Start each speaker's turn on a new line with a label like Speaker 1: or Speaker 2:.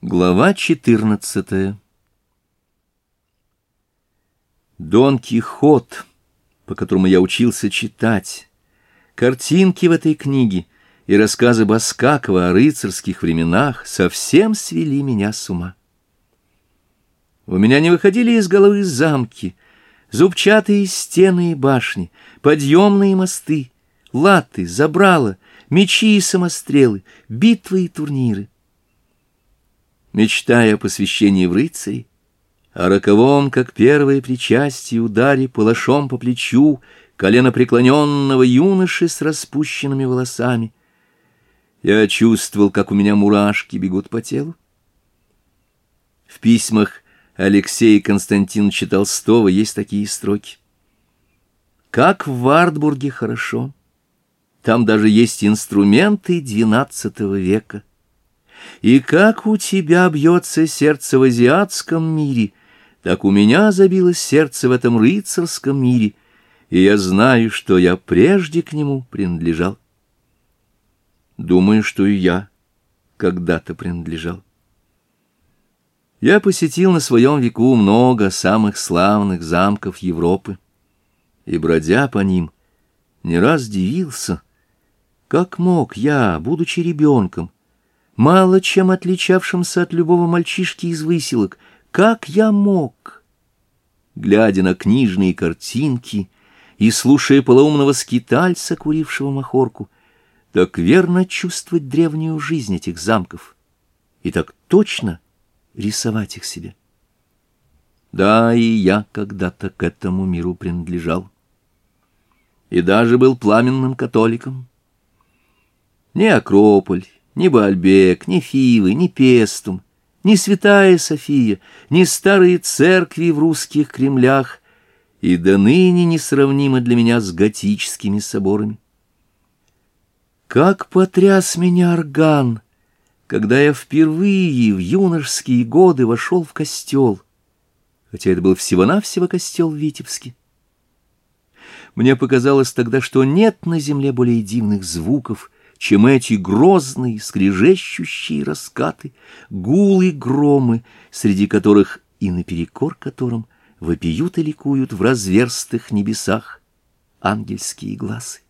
Speaker 1: Глава 14 Дон Кихот, по которому я учился читать, картинки в этой книге и рассказы Баскакова о рыцарских временах совсем свели меня с ума. У меня не выходили из головы замки, зубчатые стены и башни, подъемные мосты, латы, забрала, мечи и самострелы, битвы и турниры мечтая о посвящении в рыцари, о роковом, как первое причастие, ударе палашом по плечу колено преклоненного юноши с распущенными волосами. Я чувствовал, как у меня мурашки бегут по телу. В письмах Алексея Константиновича Толстого есть такие строки. «Как в Вартбурге хорошо! Там даже есть инструменты XII века». И как у тебя бьется сердце в азиатском мире, так у меня забилось сердце в этом рыцарском мире, и я знаю, что я прежде к нему принадлежал. Думаю, что и я когда-то принадлежал. Я посетил на своем веку много самых славных замков Европы, и, бродя по ним, не раз дивился, как мог я, будучи ребенком, мало чем отличавшимся от любого мальчишки из выселок. Как я мог? Глядя на книжные картинки и слушая полоумного скитальца, курившего махорку, так верно чувствовать древнюю жизнь этих замков и так точно рисовать их себе. Да, и я когда-то к этому миру принадлежал. И даже был пламенным католиком. Не Акрополь, ни Бальбек, ни Фивы, ни Пестум, ни Святая София, ни старые церкви в русских Кремлях и до ныне несравнимы для меня с готическими соборами. Как потряс меня орган, когда я впервые в юношеские годы вошел в костел, хотя это был всего-навсего костел Витебский. Мне показалось тогда, что нет на земле более дивных звуков — чем эти грозные, скрежещущие раскаты, гулы громы, среди которых и наперекор которым вопиют и ликуют в разверстых небесах ангельские глазы.